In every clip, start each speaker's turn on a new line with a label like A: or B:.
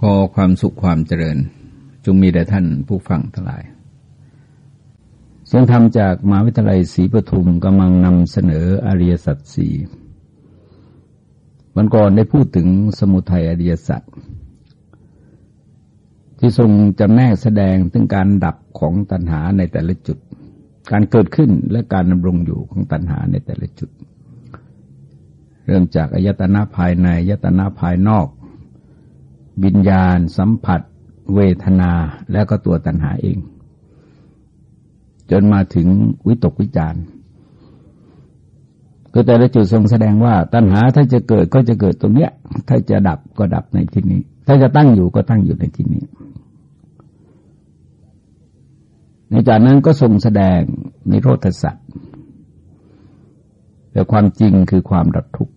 A: ขอความสุขความเจริญ จงมีแด่ท่านผู้ฟังทั้งหลาย เสียงธรรมจากมหาวิทยาลัยศรีปทุมกำลังนำเสนออริยสัจสี่วันก่อนได้พูดถึงสมุทัยอริยสัจที่ทรงจำแนกแสดงถึงการดับของตัณหาในแต่ละจุด การเกิดขึ้นและการดำรงอยู่ของตัณหาในแต่ละจุด เริ่มจากอายตนะภายในอายตนะภายนอก วิญญาณ สัมผัส เวทนาแล้วก็ตัวตัณหาเอง จนมาถึงวิตกวิจารณ์คือแต่ละจุดทรงแสดงว่า ตัณหาถ้าจะเกิดก็จะเกิดตรงเนี้ย ถ้าจะดับก็ดับในที่นี้ ถ้าจะตั้งอยู่ก็ตั้งอยู่ในที่นี้ในจากนั้นก็ทรงแสดงนิโรธสัตว์แต่ความจริงคือความดับทุกข์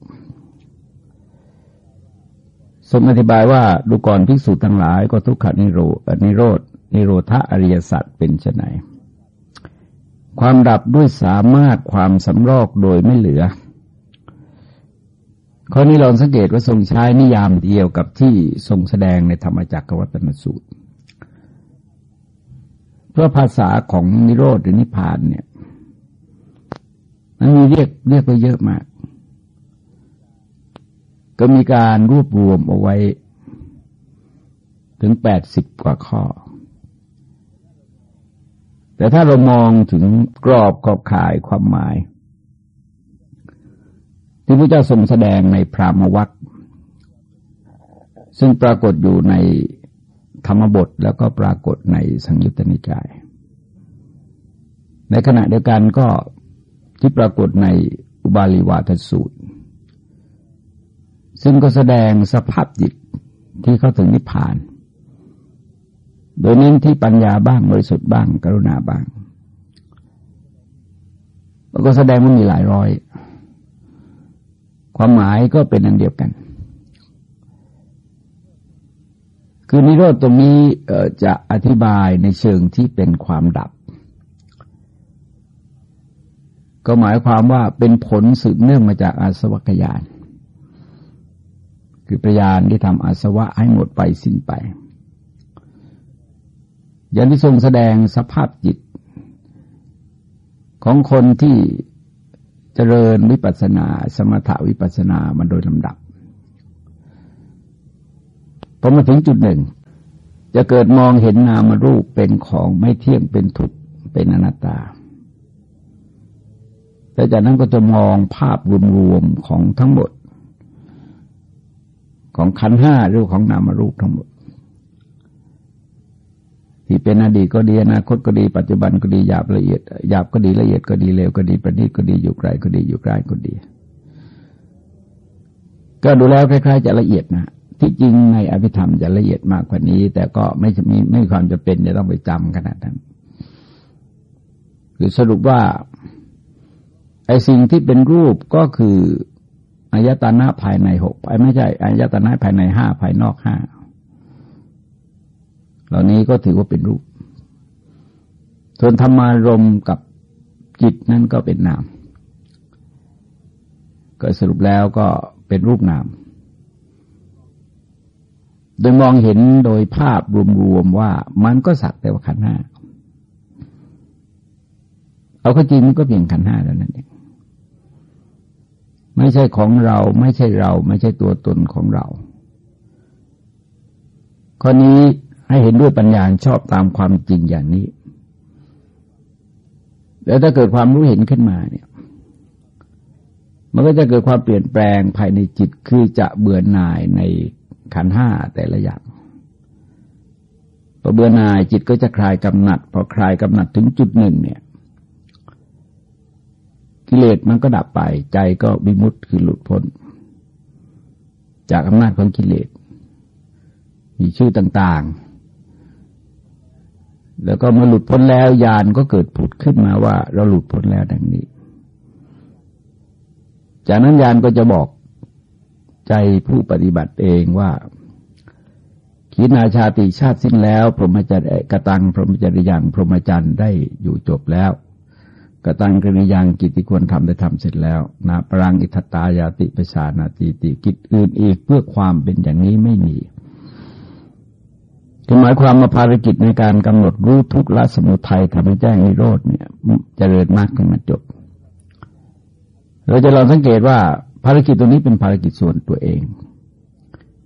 A: ทรงอธิบายว่าดูก่อนภิกษุทั้งหลายก็ทุกขนิโรนิโรธนิโรธอริยสัจเป็นไฉนความดับด้วยสามารถความสำรอกโดยไม่เหลือ ข้อนี้ลองสังเกตว่าทรงใช้นิยามเดียวกับที่ทรงแสดงในธรรมจักรวัตนสูตร เพราะภาษาของนิโรธหรือนิพพานเนี่ย มันมีเรียกเรียกไปเยอะมาก ก็มีการรวบรวมเอาไว้ ถึงแปดสิบกว่าข้อ แต่ถ้าเรามองถึงกรอบขอบข่ายความหมาย ที่พระเจ้าทรงแสดงในพรามวัคซึ่งปรากฏอยู่ในธรรมบทแล้วก็ปรากฏในสังยุตตนิกาย ในขณะเดียวกันก็ที่ปรากฏในอุบาลีวาทสูตร ซึ่งก็แสดงสภาพจิตที่เข้าถึงนิพพาน โดยเน้นที่ปัญญาบ้างบริสุทธิ์บ้าง กรุณาบ้างแล้วก็แสดงมันมีหลายร้อย ความหมายก็เป็นอันเดียวกัน คือนิโรธตรงนี้จะอธิบายในเชิงที่เป็นความดับ ก็หมายความว่าเป็นผลสืบเนื่องมาจากอาสวัคยาน คือประยานที่ทำอาสวะให้หมดไปสิ้นไปอย่างที่ทรงแสดงสภาพจิต ของคนที่เจริญวิปัสสนา สมถาวิปัสสนามาโดยลำดับพอมาถึงจุดหนึ่ง จะเกิดมองเห็นนามรูปเป็นของไม่เที่ยงเป็นทุกข์เป็นอนัตตาแต่จากนั้นก็จะมองภาพรวมๆของทั้งหมด ของขันห้าหรือของนามรูปทั้งหมด ที่เป็นอดีตก็ดีอนาคตก็ดี ปัจจุบันก็ดีหยาบละเอียดหยาบก็ดีละเอียดก็ดีเร็วก็ดีประณีตก็ดีอยู่ไกลก็ดีอยู่ใกล้ก็ดี ก็ดูแล้วคล้าย ๆ จะละเอียดนะที่จริงในอภิธรรมจะละเอียดมากกว่านี้ แต่ก็ไม่มีไม่มีความจะเป็นจะต้องไปจำขนาดนั้นคือสรุปว่าไอ้สิ่งที่เป็นรูปก็คือ อายตนะภายในหกไม่ใช่อายตนะภายในห้าภายนอกห้าเหล่านี้ก็ถือว่าเป็นรูป ส่วนธรรมารมกับจิตนั่นก็เป็นนาม ก็สรุปแล้วก็เป็นรูปนาม โดยมองเห็นโดยภาพรวมๆว่ามันก็สักแต่ว่าขันห้า เอาข้อจริงมันก็เพียงขันห้าแล้วนั่นเอง ไม่ใช่ของเรา ไม่ใช่เรา ไม่ใช่ตัวตนของเรา ข้อนี้ให้เห็นด้วยปัญญาชอบตามความจริงอย่างนี้ แล้วถ้าเกิดความรู้เห็นขึ้นมาเนี่ย มันก็จะเกิดความเปลี่ยนแปลงภายในจิตคือจะเบื่อหน่ายในขันห้าแต่ละอย่างพอเบื่อหน่ายจิตก็จะคลายกำหนัด พอคลายกำหนัดถึงจุดหนึ่งเนี่ย กิเลสมันก็ดับไป ใจก็วิมุตต์คือหลุดพ้น จากอำนาจของกิเลส มีชื่อต่างๆ แล้วก็มาหลุดพ้นแล้วญาณก็เกิดผุดขึ้นมาว่า เราหลุดพ้นแล้วดังนี้ จากนั้นญาณก็จะบอกใจผู้ปฏิบัติเองว่าขีนาชาติชาติสิ้นแล้ว พรหมจรรย์กตัง พรหมจรรย์ยังพรหมจรรย์ได้อยู่จบแล้ว กตังกริยังกิจที่ควรทำได้ทำเสร็จแล้วนาปรังอิทตายาติประชานาติติกิจอื่นอีกเพื่อความเป็นอย่างนี้ไม่มีหมายความมาภารกิจในการกำหนดรู้ทุกละสมุทัยทำให้แจ้งนิโรธเนี่ยจเจริญมากขึ้นมาจบ เราจะลองสังเกตว่าภารกิจตัวนี้เป็นภารกิจส่วนตัวเอง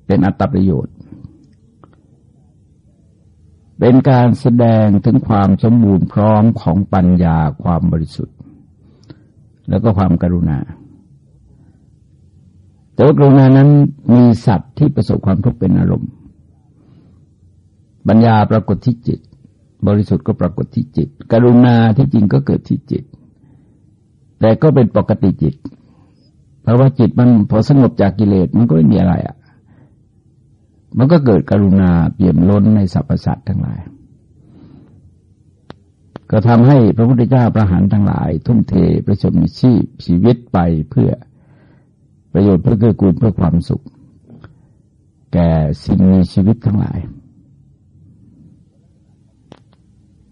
A: เป็นอัตประโยชน์ เป็นการแสดงถึงความสมบูรณ์พร้อมของปัญญาความบริสุทธิ์ แล้วก็ความกรุณา แต่ว่ากรุณานั้นมีสัตว์ที่ประสบความทุกข์เป็นอารมณ์ ปัญญาปรากฏที่จิต บริสุทธิ์ก็ปรากฏที่จิต กรุณาที่จริงก็เกิดที่จิต แต่ก็เป็นปกติจิต เพราะว่าจิตมันพอสงบจากกิเลสมันก็ไม่มีอะไรอะ มันก็เกิดกรุณาเปี่ยมล้นในสรรพสัตว์ทั้งหลาย ก็ทำให้พระพุทธเจ้าประหารทั้งหลาย ทุ่มเทประชมชีพชีวิตไปเพื่อประโยชน์เพื่อเกื้อกูลเพื่อความสุข แก่สิ่งมีชีวิตทั้งหลาย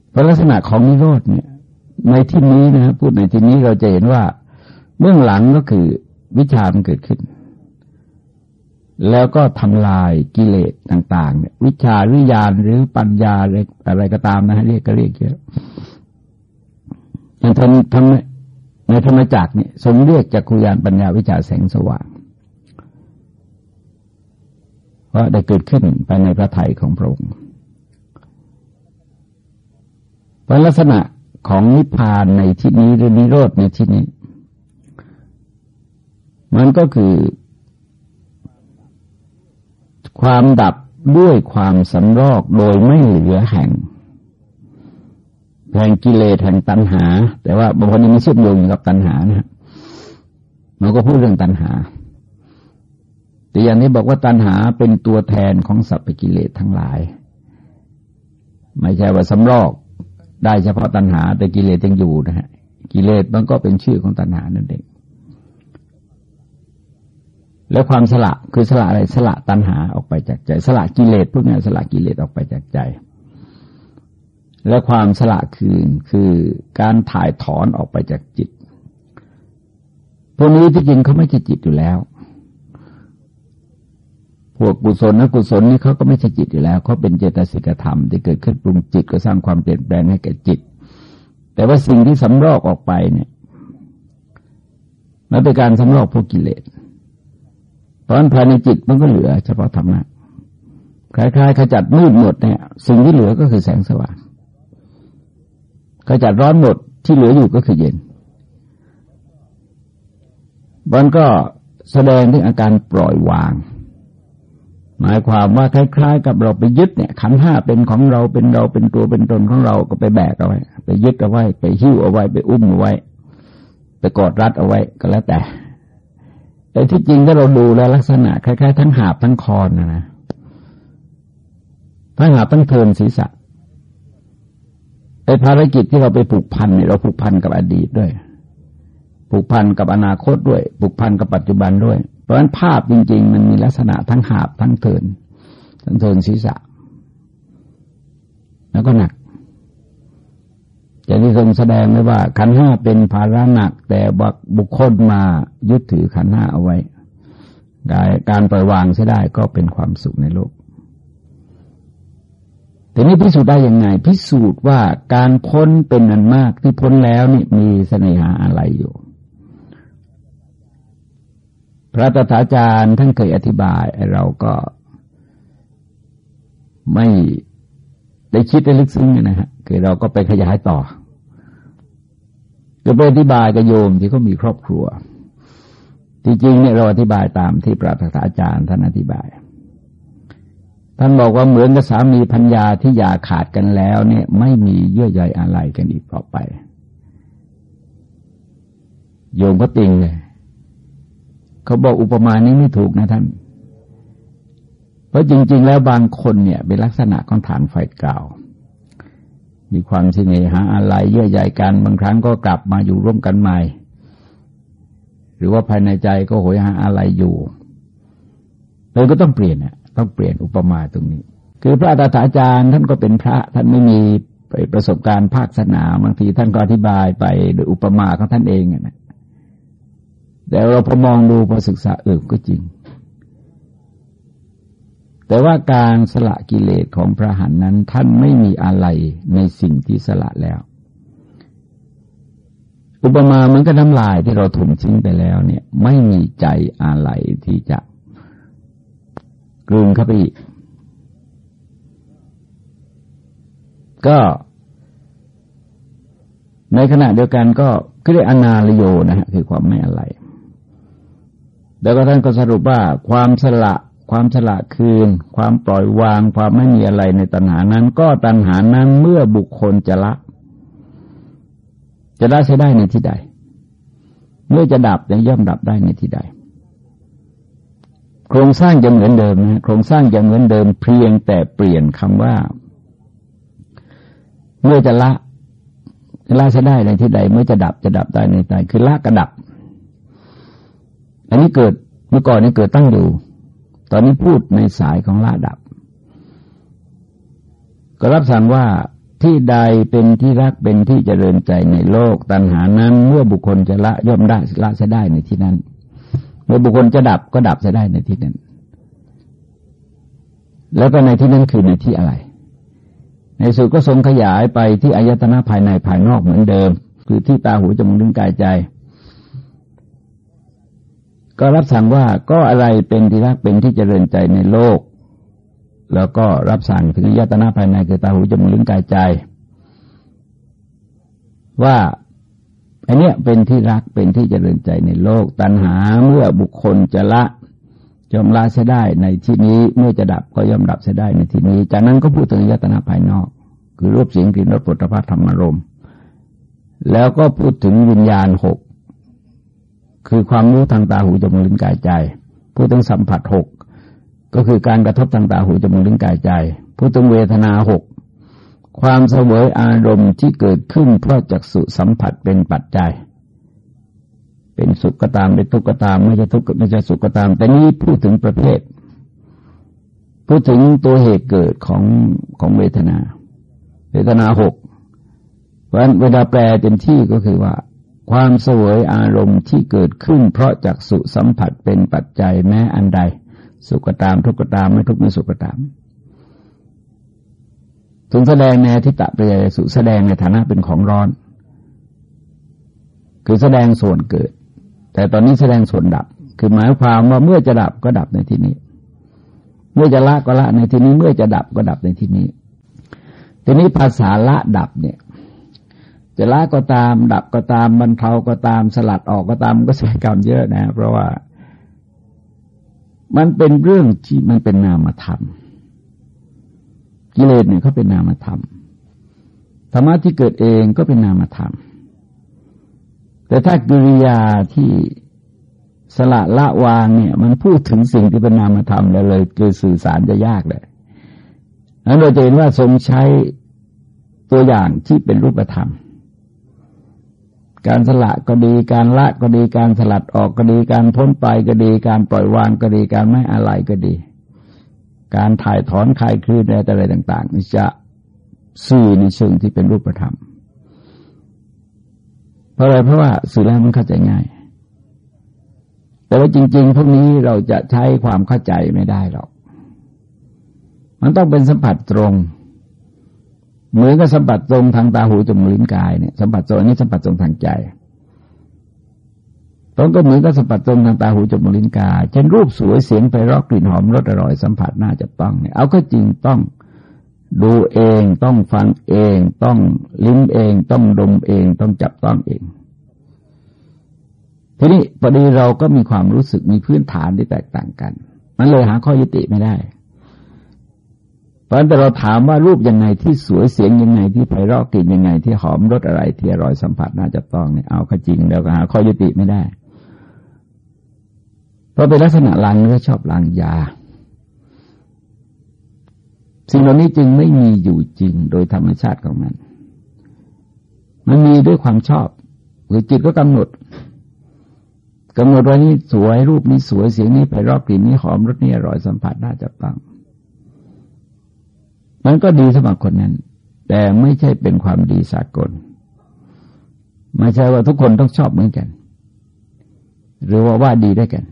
A: เพราะลักษณะของนิโรธเนี่ย ในที่นี้นะพูดในที่นี้เราจะเห็นว่าเบื้องหลังก็คือวิชามันเกิดขึ้น แล้วก็ทำลายกิเลสต่างๆเนี่ยวิชาวิญาณหรือปัญญาอะไรอะไรก็ตามนะเรียกก็เรียกเยอะอย่างทำทำในธรรมจักรเนี่ยทรงเรียกจักรุยานปัญญาวิชาแสงสว่างว่าได้เกิดขึ้นภายในพระไถ่ของพระองค์ราะลักษณะของนิพพานในที่นี้หรือนิโรธในที่นี้ มันก็คือ ความดับด้วยความสำรอกโดยไม่เหลือแห่งแห่งกิเลสแห่งตัณหา แต่ว่าบางคนยังไม่เชื่อมโยงกับตัณหานะมันก็พูดเรื่องตัณหา แต่อย่างนี้บอกว่าตัณหาเป็นตัวแทนของสัพพกิเลสทั้งหลาย ไม่ใช่ว่าสำรอกได้เฉพาะตัณหา แต่กิเลสยังอยู่นะฮะกิเลสมันก็เป็นชื่อของตัณหานั่นเอง แล้วความสละคือสละอะไรสละตัณหาออกไปจากใจ สละกิเลสพวกนี้สละกิเลสออกไปจากใจ และความสละคืนคือการถ่ายถอนออกไปจากจิต พวกนี้ที่จริงเขาไม่ใช่จิตอยู่แล้ว พวกกุศลนะกุศลนี่เขาก็ไม่ใช่จิตอยู่แล้วเขาเป็นเจตสิกธรรมที่เกิดขึ้นปรุงจิตก็สร้างความเปลี่ยนแปลงให้แก่จิต แต่ว่าสิ่งที่สำรอกออกไปเนี่ยมันเป็นการสำรอกพวกกิเลส ราะนั้นภายในจิตมันก็เหลือเฉพาะธรรมะคล้ายๆขจัดมืดหมดเนี่ย สิ่งที่เหลือก็คือแสงสว่างขจัดร้อนหมดที่เหลืออยู่ก็คือเย็นมันก็แสดงถึงอาการปล่อยวาง หมายความว่าคล้าย ๆ กับเราไปยึดเนี่ยขันห้าเป็นของเราเป็นเราเป็นตัวเป็นตนของเราก็ไปแบกเอาไว้ ไปยึดเอาไว้ ไปหิ้วเอาไว้ ไปอุ้มเอาไว้ ไปกอดรัดเอาไว้ก็แล้วแต่ แต่ที่จริงถ้าเราดูแล้วลักษณะคล้ายๆทั้งหาบทั้งคอนนะนะทั้งหาบทั้งเทินศีรษะไอ้ภารกิจที่เราไปผูกพันเนี่ยเราผูกพันกับอดีตด้วย ผูกพันกับอนาคตด้วย ผูกพันกับปัจจุบันด้วย เพราะฉะนั้นภาพจริง ๆ มันมีลักษณะทั้งหาบทั้งเทินทั้งเทินศีรษะ แล้วก็หนัก จะที่ทรงแสดงไว้ว่า ขันห้าเป็นภาระหนัก แต่บุคคลมายึดถือขันห้าเอาไว้การปล่อยวางเสียได้ก็เป็นความสุขในโลกแต่นี้พิสูจน์ได้ยังไง พิสูจน์ว่าการพ้นเป็นนันมากที่พ้นแล้วนี่มีเสน่หาอะไรอยู่ พระตถาจารย์ท่านเคยอธิบาย เราก็ไม่ ได้คิดได้ลึกซึ้งนะฮะคือเราก็ไปขยายต่อก็ไปอธิบายกับโยมที่เขามีครอบครัว ที่จริงเนี่ยเราอธิบายตามที่พระตถาจารย์ท่านอธิบาย ท่านบอกว่าเหมือนกับสามีพัญญาที่อย่าขาดกันแล้ว เนี่ย ไม่มีเยื่อใยอะไรกันอีกต่อไป โยมก็ติงเลย เขาบอกอุปมานี้ไม่ถูกนะท่าน เพราะจริง ๆ แล้วบางคนเนี่ยเป็นลักษณะของฐานไฟเก่า มีความเสน่หาอะไรเยื่อใยกันบางครั้งก็กลับมาอยู่ร่วมกันใหม่ หรือว่าภายในใจก็โหยหาอะไรอยู่เลยก็ต้องเปลี่ยนเนี่ยต้องเปลี่ยนอุปมาตรงนี้ คือพระตถาจารย์ท่านก็เป็นพระท่านไม่มีประสบการณ์ภาคสนามบางทีท่านก็อธิบายไปโดยอุปมาของท่านเองนะแต่เราพอมองดูพอศึกษาเออก็จริง แต่ว่าการสละกิเลสของพระหันนั้นท่านไม่มีอะไรในสิ่งที่สละแล้ว อุปมาเหมือนกับน้ำลายที่เราถมทิ้งไปแล้วเนี่ย ไม่มีใจอะไรที่จะกลืนเข้าไปอีก ก็ในขณะเดียวกันก็เรียกอนาลโยนะฮะคือความไม่อะไร แล้วก็ท่านก็สรุปว่าความสละ ความฉลาดคืน ความปล่อยวาง ความไม่มีอะไรในตัณหานั้น ก็ตัณหานั้นเมื่อบุคคลจะละ จะละใช้ได้ในที่ใด เมื่อจะดับจะย่อมดับได้ในที่ใด โครงสร้างจะเหมือนเดิมนะโครงสร้างจะเหมือนเดิมเพียงแต่เปลี่ยนคำว่า เมื่อจะละจะละใช้ได้ในที่ใด เมื่อจะดับจะดับได้ในที่ใดคือละกระดับ อันนี้เกิดเมื่อก่อนนี้เกิดตั้งอยู่ ตอนนี้พูดในสายของละดับ ก็รับสั่งว่าที่ใดเป็นที่รักเป็นที่เจริญใจในโลก ตัณหานั้น เมื่อบุคคลจะละย่อมได้ละจะได้ในที่นั้น เมื่อบุคคลจะดับก็ดับจะได้ในที่นั้น แล้วก็ในที่นั้นคือในที่อะไร ในสุดก็ทรงขยายไปที่อายตนะภายในภายนอกเหมือนเดิม คือที่ตาหูจมูกลิ้นกายใจ ก็รับสั่งว่าก็อะไรเป็นที่รักเป็นที่เจริญใจในโลก แล้วก็รับสั่งถึงยตนาภายในคือตาหูจมูกลิ้นกายใจ ว่าอันเนี้ยเป็นที่รักเป็นที่เจริญใจในโลก ตัณหาเมื่อบุคคลจะละยอมละเสียได้ในที่นี้เมื่อจะดับก็ย่อมดับเสียได้ในที่นี้ จากนั้นก็พูดถึงยตนาภายนอก คือรูปเสียงกลิ่นรสปุถะพัธรรมารมแล้วก็พูดถึงวิญญาณหก คือความรู้ทางตาหูจมูกลิ้นกายใจพูดถึงสัมผัสหกก็คือการกระทบทางตาหูจมูกลิ้นกายใจพูดถึงเวทนาหกความเสวยอารมณ์ที่เกิดขึ้นเพราะจักสุสัมผัสเป็นปัจจัย เป็นสุขก็ตามเป็นทุกข์ก็ตามไม่ใช่ทุกข์ไม่ใช่สุขก็ตาม แต่นี้พูดถึงประเภท พูดถึงตัวเหตุเกิดของของเวทนา เวทนาหกเพราะเวลาแปลเต็มที่ก็คือว่า ความเสวยอารมณ์ที่เกิดขึ้น เพราะจากสุสัมผัสเป็นปัจจัยแม้อันใด สุขตามทุกขตามไม่ทุกไม่สุขตามถึงแสดงในทิฏฐประยายสุแสดงในฐานะเป็นของร้อน คือแสดงส่วนเกิด แต่ตอนนี้แสดงส่วนดับ คือหมายความว่าเมื่อจะดับก็ดับในที่นี้ เมื่อจะละก็ละในที่นี้ เมื่อจะดับก็ดับในที่นี้ทีนี้ภาษาละดับเนี่ย จะละก็ตาม ดับก็ตามบรรเทาก็ตามสลัดออกก็ตามก็ใช้กรรมเยอะนะ เพราะว่า มันเป็นเรื่องที่มันเป็นนามธรรม กิเลสเนี่ยเขาเป็นนามธรรมธรรมะที่เกิดเองก็เป็นนามธรรม แต่ถ้ากิริยาที่สละละวางเนี่ย มันพูดถึงสิ่งที่เป็นนามธรรมแล้วเลยคือสื่อสารจะยากเลยนั้นเราจะเห็นว่าทรงใช้ตัวอย่างที่เป็นรูปธรรม การสละก็ดีการละก็ดีการสลัดออกก็ดีการพ้นไปก็ดีการปล่อยวางก็ดีการไม่อะไรก็ดี การถ่ายถอนคลายคลื่นอะไรต่าง ๆ นี่จะสื่อในเชิงที่เป็นรูปธรรม เพราะอะไรเพราะว่าสื่อแล้วมันเข้าใจง่าย แต่ว่าจริง ๆ พวกนี้เราจะใช้ความเข้าใจไม่ได้หรอก มันต้องเป็นสัมผัสตรง เหมือนกับสัมผัสตรงทางตาหูจมูกลิ้นกายเนี่ยสัมผัสตรงนี้สัมผัสตรงทางใจตรงก็เหมือนกับสัมผัสตรงทางตาหูจมูกลิ้นกายเช่นรูปสวยเสียงไปรอกกลิ่นหอมรสอร่อยสัมผัสน่าจะต้องเนี่ยเอาก็จริงต้องดูเองต้องฟังเอง ต้องลิ้มเอง ต้องดมเอง ต้องจับต้องเอง ทีนี้พอดีเราก็มีความรู้สึกมีพื้นฐานที่แตกต่างกัน มันเลยหาข้อยุติไม่ได้ พราะนั้นแต่เราถามว่ารูปยังไงที่สวยเสียงยังไงที่ไพเราะกลิ่นยังไงที่หอมรสอะไรที่อร่อยสัมผัสน่าจะต้องเนี่ยเอาข้อจริงแล้วก็หาข้อยุติไม่ได้ เพราะเป็นลักษณะลังเนื้อชอบลังยา สิ่งเหล่านี้จึงไม่มีอยู่จริงโดยธรรมชาติของมัน มันมีด้วยความชอบหรือจิตก็กำหนดกำหนดว่านี่สวยรูปนี้สวยเสียงนี้ไพเราะกลิ่นนี้หอมรสนี้อร่อยสัมผัสน่าจะต้อง มันก็ดีสำหรับคนนั้น แต่ไม่ใช่เป็นความดีสากล ไม่ใช่ว่าทุกคนต้องชอบเหมือนกัน หรือว่าว่าดีได้กัน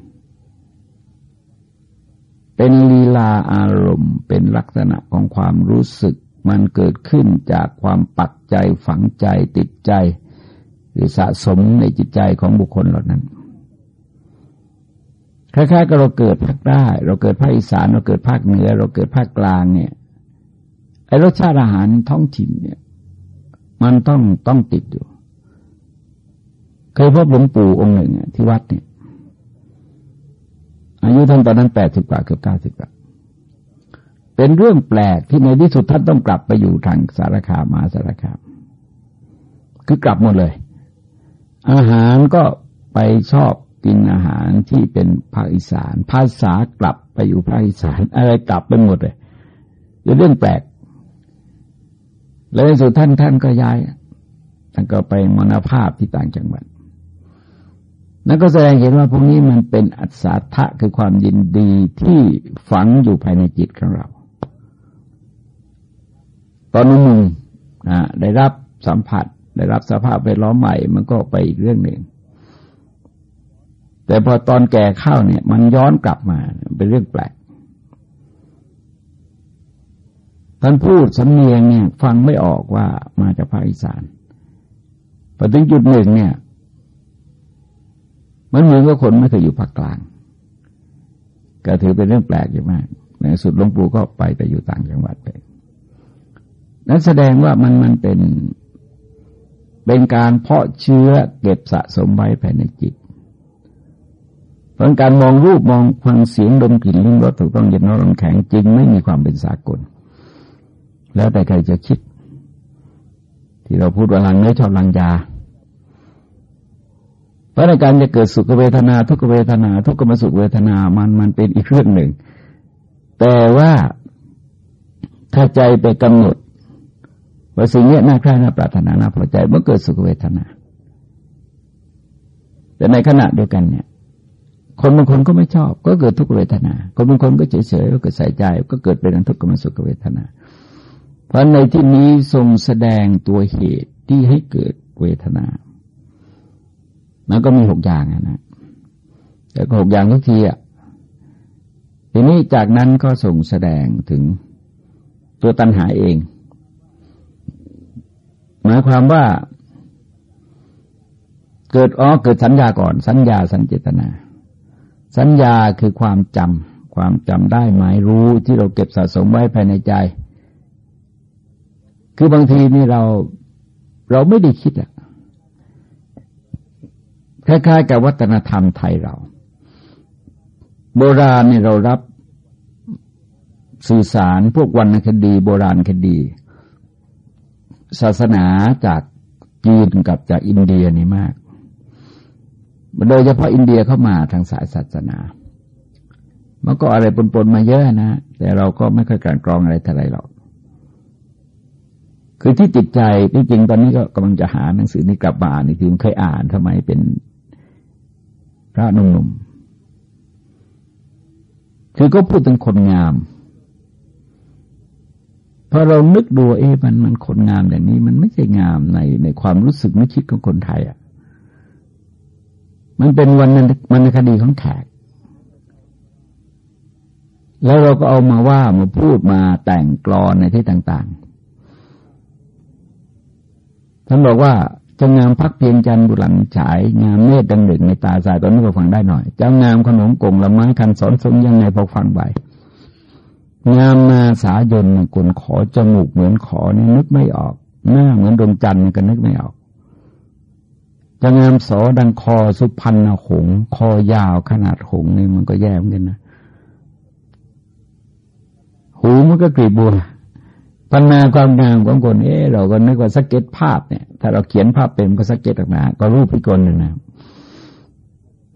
A: เป็นลีลาอารมณ์ เป็นลักษณะของความรู้สึก มันเกิดขึ้นจากความปักใจฝังใจติดใจ หรือสะสมในจิตใจของบุคคลเหล่านั้นคล้ายๆกับเราเกิดภาคใต้เราเกิดภาคอีสานเราเกิดภาคเหนือ เราเกิดภาคกลางเนี่ย ไอ้รสชาติอาหารท้องถิ่นเนี่ย มันต้องต้องติดอยู่ เคยพบหลวงปู่องค์หนึ่งที่วัดเนี่ย อายุท่านตอนนั้นแปดสิบกว่าเกือบเก้าสิบกว่าเป็นเรื่องแปลกที่ในที่สุดท่านต้องกลับไปอยู่ทางสารคามมาสารคามคือกลับหมดเลย อาหารก็ไปชอบกินอาหารที่เป็นภาคอีสาน ภาษากลับไปอยู่ภาคอีสาน อะไรกลับไปหมดเลยเป็นเรื่องแปลก แล้วในสุดท่านท่านก็ย้ายท่านก็ไปมรณภาพที่ต่างจังหวัดนั่นก็แสดงเห็นว่าพวกนี้มันเป็นอัศทะคือความยินดีที่ฝังอยู่ภายในจิตของเรา ตอนนุ่มๆได้รับสัมผัส ได้รับสภาพแวดล้อมใหม่ มันก็ไปอีกเรื่องหนึ่ง แต่พอตอนแก่เข้าเนี่ย มันย้อนกลับมาเป็นเรื่องแปลก ท่านพูดสำเนียงเนี่ยฟังไม่ออกว่ามาจากภาคอีสานพอถึงจุดหนึ่งเนี่ย มันเหมือนกับคนไม่เคยอยู่ภาคกลาง ก็ถือเป็นเรื่องแปลกอยู่มาก ในสุดหลวงปู่ก็ไปแต่อยู่ต่างจังหวัดไปนั้นแสดงว่ามันมันเป็นเป็นการเพาะเชื้อเก็บสะสมไว้ภายในจิต เพราะการมองรูปมองฟังเสียงดมกลิ่นลิ้มรสถูกต้องเย็นร้อนแข็งจริงไม่มีความเป็นสากล แล้วแต่ใครจะคิด ที่เราพูดว่าลังเนื้อชอบลังยาเพราะในการจะเกิดสุขเวทนา ทุกเวทนา ทุกขมสุขเวทนามันมันเป็นอีกเรื่องหนึ่ง แต่ว่าถ้าใจไปกำหนดว่าสิ่งนี้น่าใคร่น่าปรารถนาน่าพอใจเมื่อเกิดสุขเวทนา แต่ในขณะเดียวกันเนี่ย คนบางคนก็ไม่ชอบ ก็เกิดทุกเวทนา คนบางคนก็เฉยเฉยก็เกิดใส่ใจ ก็เกิดเป็นทุกขมสุขเวทนา เพราะในที่นี้ทรงแสดงตัวเหตุที่ให้เกิดเวทนา มันก็มีหกอย่างนะแต่ก็หกอย่างทุกทีอะ ทีนี้จากนั้นก็ส่งแสดงถึงตัวตัณหาเอง หมายความว่า เกิดอ๋อเกิดสัญญาก่อน สัญญาสัญเจตนา สัญญาคือความจำความจำได้หมายรู้ที่เราเก็บสะสมไว้ภายในใจ คือบางทีนี่เราเราไม่ได้คิดอะคล้ายๆกับวัฒนธรรมไทยเรา โบราณเนี่ยเรารับสื่อสารพวกวรรณคดี โบราณคดี ศาสนาจากจีนกับจากอินเดียนี่มาก โดยเฉพาะอินเดียเข้ามาทางสายศาสนา มันก็อะไรปนๆมาเยอะนะ แต่เราก็ไม่ค่อยการกรองอะไรเท่าไรหรอก คือที่ติดใจที่จริงตอนนี้ก็กำลังจะหาหนังสือนี้กลับมาอ่านอีกทีเคยอ่านทำไมเป็นพระนุ่มๆคือก็พูดถึงคนงามพอเรานึกดูเอ๊ะมันมันคนงามอย่างนี้ มันไม่ใช่งามในในความรู้สึกนึกคิดของคนไทยอะ มันเป็นวันวันคดีของแขก แล้วเราก็เอามาว่ามาพูดมาแต่งกรอนในที่ต่าง ๆ ท่านบอกว่าจะงามพักเพียงจันบุรังฉาย งามเมฆดังหนึ่งในตาสายตอนนี้พอฟังได้หน่อยจะงามขนมกงละไม้คันสอนสมยังไงพอฟังไปงามนาสายนกุลขอจมูกเหมือนขอนี่นึกไม่ออก หน้าเหมือนดวงจันทร์ก็นึกไม่ออกจะงามศอดังคอสุพรรณหงส์คอยาวขนาดหงส์นี่มันก็แย่เหมือนกันนะหูมันก็กลีบบัว พรรณนาความงามของคนเออเราก็นึกว่าสเก็ตภาพเนี่ย ถ้าเราเขียนภาพเป็นก็สเก็ตออกมาก็รูปพิกลหนึ่งนะ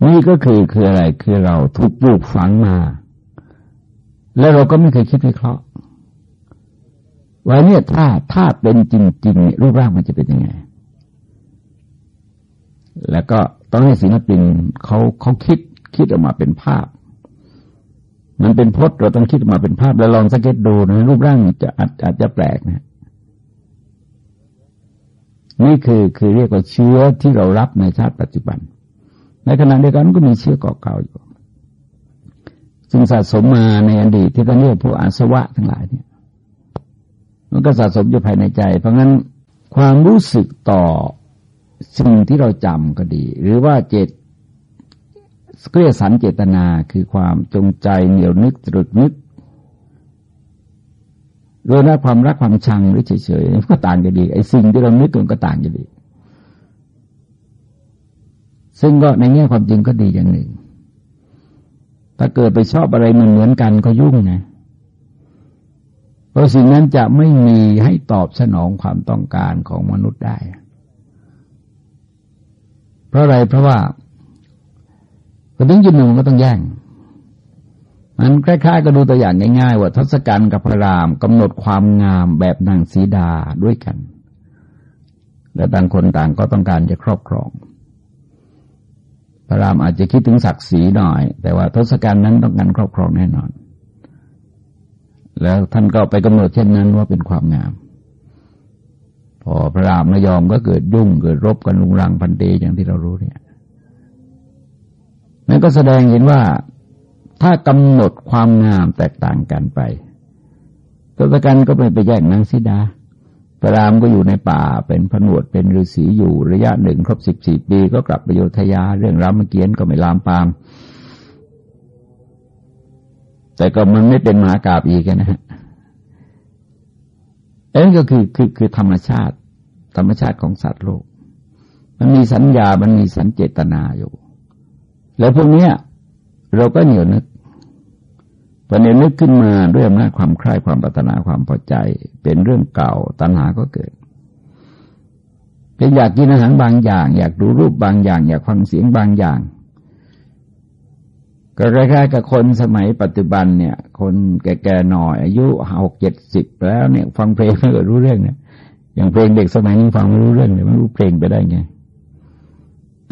A: นี่ก็คือคืออะไรคือเราถูกปลูกฝังมา แล้วเราก็ไม่เคยคิดวิเคราะห์ว่าเนี่ยถ้าถ้าเป็นจริงๆรูปร่างมันจะเป็นยังไง แล้วก็ต้องให้ศิลปินเขาเขาคิดคิดออกมาเป็นภาพ มันเป็นพจน์เราต้องคิดมาเป็นภาพแล้วลองสังเกตดูนะรูปร่างจะอาจอาจจะแปลกนะนี่คือคือเรียกว่าเชื้อที่เรารับในชาติปัจจุบัน ในขณะเดียวกันก็มีเชื้อเก่าๆอยู่ซึ่งสะสมมาในอดีตที่เราเรียกพวกอาสวะทั้งหลายเนี่ย มันก็สะสมอยู่ภายในใจ เพราะงั้นความรู้สึกต่อสิ่งที่เราจำก็ดี หรือว่าเจต เกลียสันเจตนาคือความจงใจเหนียวนึกตรึกนึกโดยนั้นความรักความชังหรือเฉยๆก็ต่างกันดีไอ้สิ่งที่เรานึกมันก็ต่างกันดี ซึ่งก็ในแง่ความจริงก็ดีอย่างหนึ่ง ถ้าเกิดไปชอบอะไรเหมือนเหมือนกันก็ยุ่งนะ เพราะสิ่งนั้นจะไม่มีให้ตอบสนองความต้องการของมนุษย์ได้ เพราะอะไรเพราะว่า คนถึงจุดหนึ่งก็ต้องแย่งมันคล้ายๆก็ดูตัวอย่างง่ายๆ ว่าทศกัณฐ์กับพระรามกำหนดความงามแบบนางสีดาด้วยกัน และต่างคนต่างก็ต้องการจะครอบครอง พระรามอาจจะคิดถึงศักดิ์ศรีหน่อย แต่ว่าทศกัณฐ์นั้นต้องการครอบครองแน่นอน แล้วท่านก็ไปกำหนดเช่นนั้นว่าเป็นความงาม พอพระรามไม่ยอมก็เกิดยุ่งเกิดรบกันลุงรังพันเตอย่างที่เรารู้เนี่ย นั่นก็แสดงเห็นว่าถ้ากำหนดความงามแตกต่างกันไปตัวกันก็ไม่ไปแย่งนางสีดาพระรามก็อยู่ในป่าเป็นผนวดเป็นฤาษีอยู่ระยะหนึ่งครบสิบสี่ปี ก็กลับไปโยธยา เรื่องรามเกียรติก็ไม่ลามปาม แต่ก็มันไม่เป็นมหากราบอีกนะฮะเอ้ก็คือคือคือธรรมชาติ ธรรมชาติของสัตว์โลก มันมีสัญญา มันมีสัญเจตนาอยู่ แล้วพวกนี้เราก็เหนียวนึกพอเนี่ยนึกขึ้นมาด้วยอำนาจความใคร่ความปรารถนาความพอใจ เป็นเรื่องเก่าตัณหาก็เกิดเป็นอยากกินอาหารบางอย่าง อยากดูรูปบางอย่าง อยากฟังเสียงบางอย่าง ก็คล้ายๆกับคนสมัยปัจจุบันเนี่ย คนแก่ๆหน่อย อายุหกเจ็ดสิบแล้วเนี่ย ฟังเพลงไม่รู้เรื่องเนี่ยอย่างเพลงเด็กสมัยนี้ฟังไม่รู้เรื่องเลยไม่รู้เพลงไปได้ไง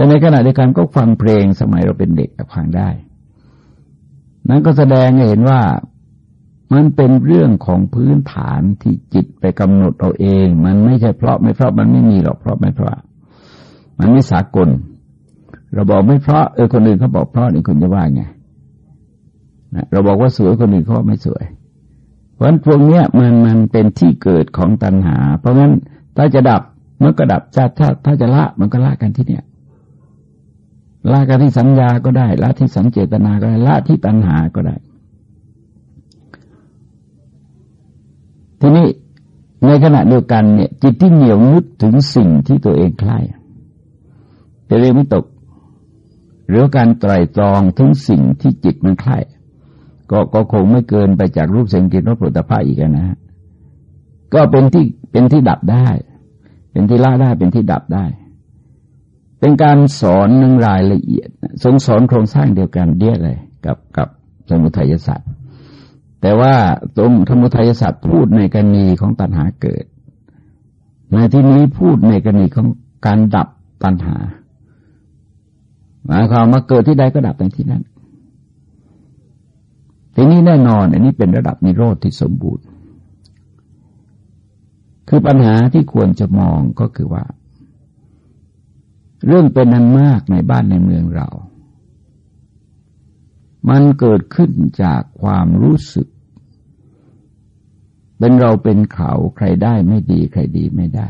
A: แต่ในขณะเดียวกันก็ฟังเพลงสมัยเราเป็นเด็กฟังได้ นั้นก็แสดงให้เห็นว่ามันเป็นเรื่องของพื้นฐานที่จิตไปกำหนดเอาเอง มันไม่ใช่เพราะไม่เพราะมันไม่มีหรอกเพราะไม่เพราะ มันไม่สากล เราบอกไม่เพราะเออคนอื่นเขาบอกเพราะนี่คุณจะว่าไงนะเราบอกว่าสวยคนอื่นเขาไม่สวย เพราะฉะนั้นพวกเนี้ยมันมันเป็นที่เกิดของตัณหา เพราะงั้นถ้าจะดับมันก็ดับถ้าถ้าถ้าจะละมันก็ละกันที่เนี้ย ละกันที่สัญญาก็ได้ ละที่สังเจตนาก็ได้ละที่ตัณหาก็ได้ ทีนี้ในขณะเดียวกันเนี่ย จิตที่เหนียวนึกถึงสิ่งที่ตัวเองใคร่จะเรียกไม่ตก หรือการไตรตรองถึงสิ่งที่จิตมันใคร่ก็ก็คงไม่เกินไปจากรูปเสียงกลิ่นรสผลิตภัณฑ์อีกนะฮะก็เป็นที่เป็นที่ดับได้ เป็นที่ละได้เป็นที่ดับได้ เป็นการสอนหนึ่งรายละเอียดทรงสอนโครงสร้างเดียวกันเดียเลยกับกับสมุทัยศาสตร์แต่ว่าตรงธรรมุทัยศาสตร์พูดในกรณีของตัณหาเกิด ในที่นี้พูดในกรณีของการดับตัณหาหมายความมาเกิดที่ใดก็ดับในที่นั้นทีนี้แน่นอน อันนี้เป็นระดับนิโรธที่สมบูรณ์ คือปัญหาที่ควรจะมองก็คือว่า เรื่องเป็นนันมากในบ้านในเมืองเรา มันเกิดขึ้นจากความรู้สึก เป็นเราเป็นเขาใครได้ไม่ดี ใครดีไม่ได้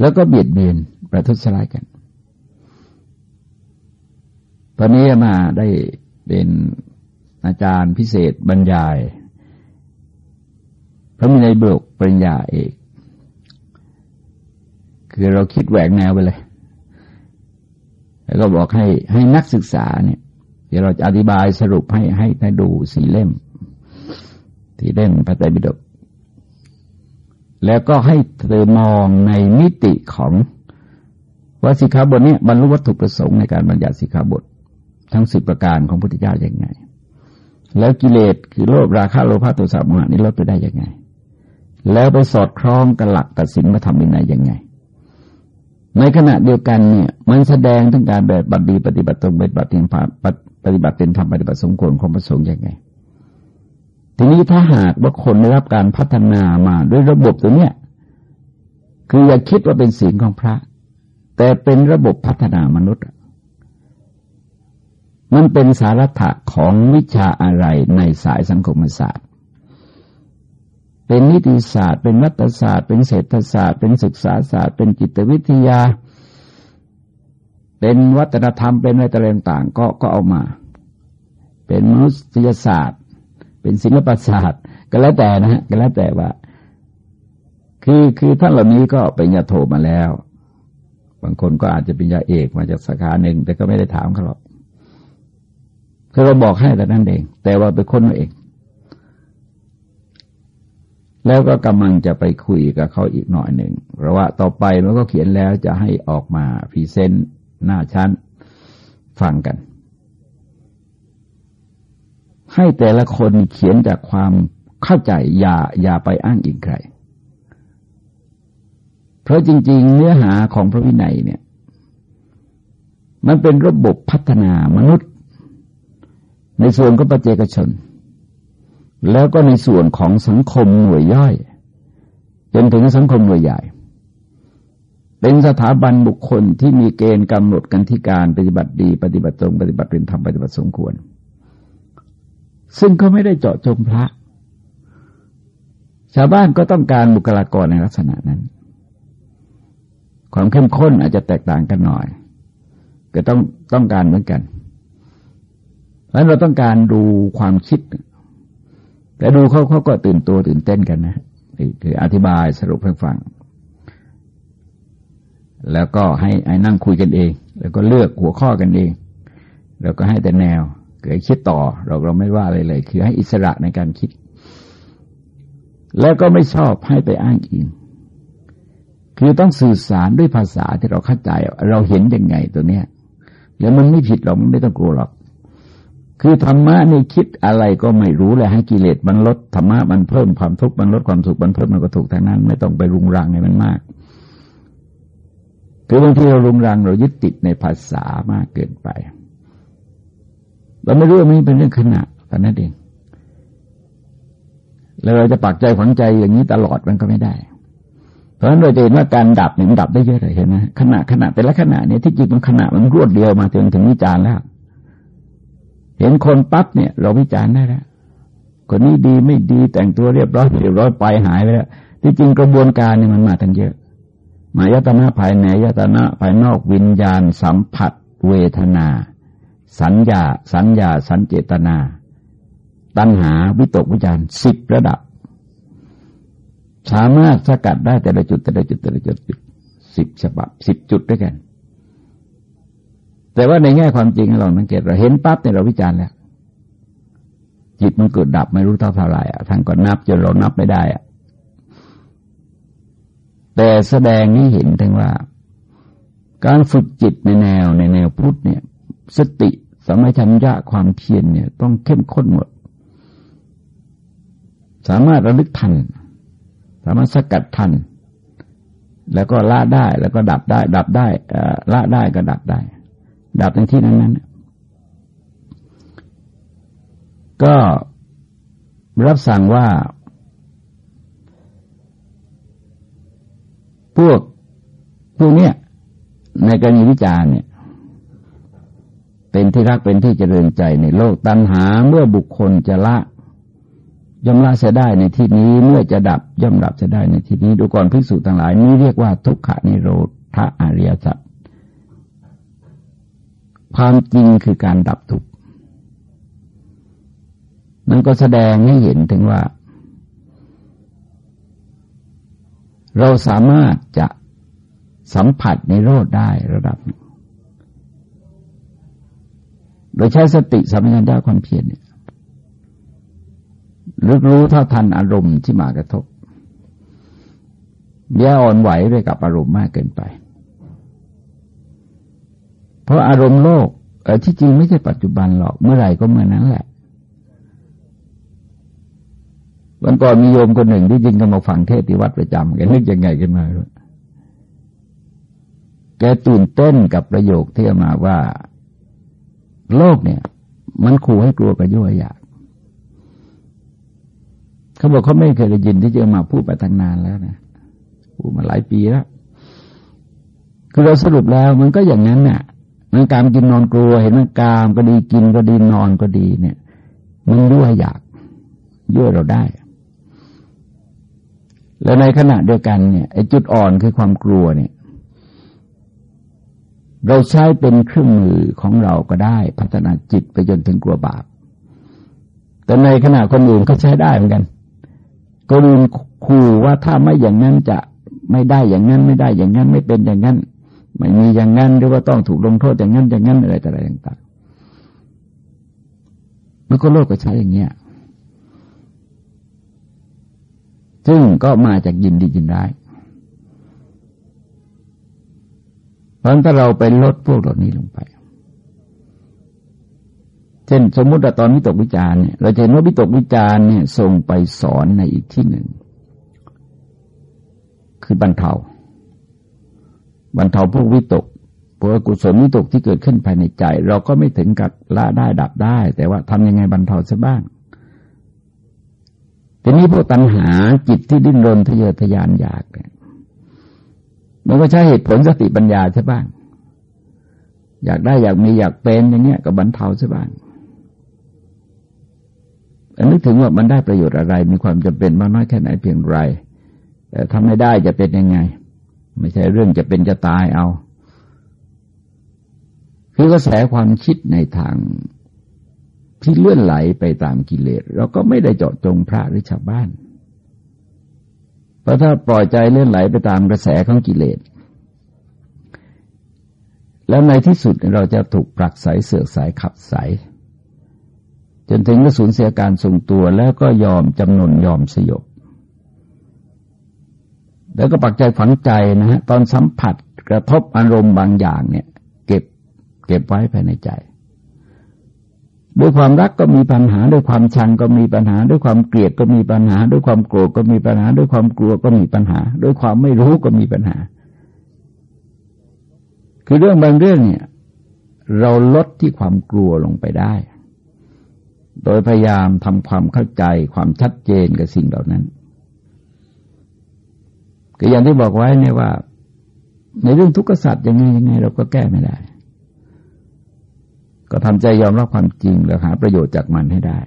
A: แล้วก็เบียดเบียนประทุษร้ายกันตอนนี้มาได้เป็นอาจารย์พิเศษบรรยายพระมีในบกปริญญาเอก คือเราคิดแหวกแนวไปเลย แล้วก็บอกให้ให้นักศึกษาเนี่ย เดี๋ยวเราจะอธิบายสรุปให้ให้ได้ดูสี่เล่มที่เล่มพระไตรปิฎกแล้วก็ให้เธอมองในมิติของว่าสิกขาบทนี้บรรลุวัตถุประสงค์ในการบัญญัติสิกขาบท ทั้งสิบประการของพุทธเจ้าอย่างไง แล้วกิเลสคือโลภราคะโลภะโทสะโมหะนี้ลดไปได้ยังไง แล้วไปสอดคล้องกับหลักตัดสินมาทำยังไงยังไง ในขณะเดียวกันเนี่ย มันแสดงถึงการแบบบัตดีปฏิบัติตรงปฏิบัติเต็มปฏิบัติเป็นธรรมปฏิบัติสมควรของประสงค์ยังไง ทีนี้ถ้าหากว่าคนได้รับการพัฒนามาด้วยระบบตัวเนี้ยคืออย่าคิดว่าเป็นศีลของพระ แต่เป็นระบบพัฒนามนุษย์ มันเป็นสาระของวิชาอะไรในสายสังคมศาสตร์ เป็นนิติศาสตร์ เป็นรัฐศาสตร์ เป็นเศรษฐศาสตร์ เป็นศึกษาศาสตร์ เป็นจิตวิทยา เป็นวัฒนธรรม เป็นอะไรต่างๆ ก็ก็เอามา เป็นมนุษยศาสตร์ เป็นศิลปศาสตร์ ก็แล้วแต่นะฮะ ก็แล้วแต่ว่า คือคือท่านเหล่านี้ก็เป็นยาโทมาแล้ว บางคนก็อาจจะเป็นยาเอกมาจากสาขาหนึ่ง แต่ก็ไม่ได้ถามเขาหรอกคือเราบอกให้แต่นั่นเอง แต่ว่าไปค้นเอง แล้วก็กำลังจะไปคุยกับเขาอีกหน่อยหนึ่งเพราะว่าต่อไปมันก็เขียนแล้วจะให้ออกมาพรีเซนต์หน้าชั้นฟังกัน ให้แต่ละคนเขียนจากความเข้าใจอย่าอย่าไปอ้างอิงใคร เพราะจริง ๆ เนื้อหาของพระวินัยเนี่ย มันเป็นระบบพัฒนามนุษย์ ในส่วนของประเจกชน แล้วก็ในส่วนของสังคมหน่วยย่อยจนถึงสังคมหน่วยใหญ่ เป็นสถาบันบุคคลที่มีเกณฑ์กำหนดกันที่การปฏิบัติดี ปฏิบัติตรงปฏิบัติเป็นธรรมปฏิบัติสมควร ซึ่งเขาไม่ได้เจาะจงพระ ชาวบ้านก็ต้องการบุคลากรในลักษณะนั้น ความเข้มข้นอาจจะแตกต่างกันหน่อย ก็ต้องต้องการเหมือนกันเพราะเราต้องการดูความคิด แต่ดูเขาเขาก็ตื่นตัวตื่นเต้นกันนะนี่คืออธิบายสรุปให้ฟัง แล้วก็ให้ไอ้นั่งคุยกันเอง แล้วก็เลือกหัวข้อกันเอง แล้วก็ให้แต่แนวเกิดคิดต่อ เราเราไม่ว่าอะไรเลย คือให้อิสระในการคิด แล้วก็ไม่ชอบให้ไปอ้างอิงคือต้องสื่อสารด้วยภาษาที่เราเข้าใจ เราเห็นยังไงตัวเนี้ยแล้วมันไม่ผิดหรอกมันไม่ต้องกลัวหรอก คือธรรมะนี่คิดอะไรก็ไม่รู้เลยให้กิเลสมันลดธรรมะมันเพิ่มความทุกข์มันลดความสุขมันเพิ่มมันก็ถูกทางนั้น ไม่ต้องไปรุงรังให้มันมากคือบางทีเรารุงรังเรายึดติดในภาษามากเกินไป เราไม่รู้ว่ามันเป็นเรื่องขณะแต่นั้นเองแล้วเราจะปักใจฝังใจอย่างนี้ตลอดมันก็ไม่ได้ เพราะฉะนั้นเราจะเห็นว่าการดับเนี่ยมันดับได้เยอะเลยเห็นไหมขณะขณะแต่ละขณะเนี่ยที่จริงมันขณะมันรวดเดียวมาถึงถึงวิจาร์แล้ว เห็นคนปั๊บเนี่ย เราวิจารณ์ได้แล้วคนนี้ดีไม่ดีแต่งตัวเรียบร้อยเรียบร้อยไปหายไปแล้วที่จริงกระบวนการเนี่ยมันมาทั้งเยอะ มายตนะภายในยตนะภายนอกวิญญาณ สัมผัส เวทนา สัญญา สัญญา สัญเจตนา ตัณหาวิตกวิจารสิบระดับ สามารถสกัดได้แต่ละจุดแต่ละจุดแต่ละจุดสิบฉบับสิบจุดด้วยกัน แต่ว่าในแง่ความจริงเราสังเกตเราเห็นปั๊บเนี่ยเราวิจารณ์แล้วจิตมันเกิดดับไม่รู้เท่าเท่าไรอะท่านก็นับจนเรานับไม่ได้อะแต่แสดงให้เห็นถึงว่า การฝึกจิตในแนวในแนวพุทธเนี่ย สติสมัชัญญะความเพียรเนี่ย ต้องเข้มข้นหมด สามารถระลึกทัน สามารถสกัดทัน แล้วก็ละได้แล้วก็ดับได้ ดับได้ละได้ก็ดับได้ ดับในที่นั้นนั้นก็รับสั่งว่า พวกพวกเนี้ยในกรณีวิจารเนี่ย เป็นที่รักเป็นที่เจริญใจในโลกตัณหาเมื่อบุคคลจะละย่อมละจะได้ในที่นี้เมื่อจะดับย่อมดับจะได้ในที่นี้ ดูก่อนพิสูจน์ต่างหลายนี้เรียกว่าทุกขะนิโรธอริยสัจ ความจริงคือการดับทุกข์มันก็แสดงให้เห็นถึงว่า เราสามารถจะสัมผัสในโรดได้ระดับ โดยใช้สติสัมปชัญญะความเพียรเนี่ยรึกรู้เท่าทันอารมณ์ที่มากระทบอย่อ่อนไหวไปกับอารมณ์มากเกินไป เพราะอารมณ์โลกที่จริงไม่ใช่ปัจจุบันหรอกเมื่อไหร่ก็เมื่อนั้นแหละวันก่อนมีโยมคนหนึ่งที่จริงก็มาฟังเทศที่วัดประจำแกนึกยังไงขึ้นมาแกตื่นเต้นกับประโยคที่มาว่า โลกเนี่ย มันขู่ให้กลัวกับยั่วอยากเขาบอกเขาไม่เคยได้ยินที่จะมาพูดไปตั้งนานแล้วนะพูดมาหลายปีแล้ว คือเราสรุปแล้วมันก็อย่างนั้นน่ะ มันกามกินนอนกลัว เห็นมันกามก็ดีกินก็ดีนอนก็ดีเนี่ย มันยั่วอยากยั่วเราได้ แล้วในขณะเดียวกันเนี่ยไอ้จุดอ่อนคือความกลัวเนี่ย เราใช้เป็นเครื่องมือของเราก็ได้ พัฒนาจิตไปจนถึงกลัวบาปแต่ในขณะคนอื่นก็ใช้ได้เหมือนกันคนอื่นขู่ว่าถ้าไม่อย่างนั้นจะไม่ได้อย่างนั้นไม่ได้อย่างนั้นไม่เป็นอย่างนั้น ไม่มีอย่างนั้นหรือว่าต้องถูกลงโทษอย่างนั้นอย่างนั้นอะไรต่อะไรต่างๆมันก็โลกก็ใช้อย่างเงี้ยซึ่งก็มาจากยินดียินได้เพราะถ้าเราไปลดพวกเหล่านี้ลงไป เช่นสมมติว่าตอนวิตกวิจารเนี่ย เราจะเห็นว่าวิตกวิจารเนี่ยส่งไปสอนในอีกที่หนึ่ง คือบรรเทา บรรเทาพวกวิตกพวกกุศลวิตกที่เกิดขึ้นภายในใจ เราก็ไม่ถึงกับละได้ดับได้ แต่ว่าทำยังไงบรรเทาซะบ้างทีนี้พวกตัณหาจิตที่ดิ้นรนทะเยอทะยานอยากเนี่ยมันก็ใช้เหตุผลสติปัญญาใช่บ้าง อยากได้อยากมีอยากเป็นอย่างเงี้ยก็บรรเทาใช่บ้างนึกถึงว่ามันได้ประโยชน์อะไร มีความจำเป็นมากน้อยแค่ไหนเพียงไรแต่ทำไม่ได้จะเป็นยังไง ไม่ใช่เรื่องจะเป็นจะตายเอา คือกระแสความคิดในทางที่เลื่อนไหลไปตามกิเลสเราก็ไม่ได้เจาะจงพระหรือชาวบ้าน เพราะถ้าปล่อยใจเลื่อนไหลไปตามกระแสของกิเลส แล้วในที่สุดเราจะถูกปลักใสเสือกสายขับใส จนถึงกระสูญเสียการทรงตัวแล้วก็ยอมจำนนยอมสยบ แล้วก็ปักใจฝังใจนะฮะตอนสัมผัสกระทบอารมณ์บางอย่างเนี่ย เก็บ เก็บไว้ภายในใจ ด้วยความรักก็มีปัญหาด้วยความชังก็มีปัญหา ด้วยความเกลียดก็มีปัญหา ด้วยความโกรธก็มีปัญหา ด้วยความกลัวก็มีปัญหา ด้วยความไม่รู้ก็มีปัญหา คือเรื่องบางเรื่องเนี่ย เราลดที่ความกลัวลงไปได้ โดยพยายามทำความเข้าใจความชัดเจนกับสิ่งเหล่านั้น ก็อย่างที่บอกไว้เนี่ยว่า ในเรื่องทุกข์สัตว์ยังไงยังไง เราก็แก้ไม่ได้ ก็ทำใจยอมรับความจริงแล้วหาประโยชน์จากมันให้ได้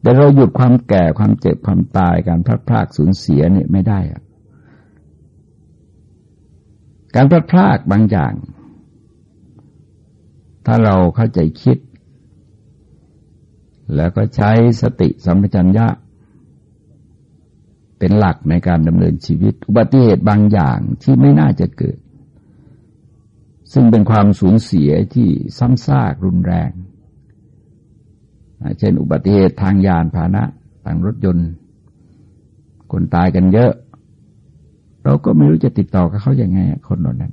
A: แต่เราหยุดความแก่ความเจ็บความตายการพลาดพลาดสูญเสียเนี่ยไม่ได้อะการพลาดพลาดบางอย่าง ถ้าเราเข้าใจคิด แล้วก็ใช้สติสัมปชัญญะ เป็นหลักในการดำเนินชีวิต อุบัติเหตุบางอย่างที่ไม่น่าจะเกิด ซึ่งเป็นความสูญเสียที่ซ้ำซากรุนแรง เช่น อุบัติเหตุทางยานพาหนะทางรถยนต์ คนตายกันเยอะ เราก็ไม่รู้จะติดต่อกับเขาอย่างไง คนเหล่านั้น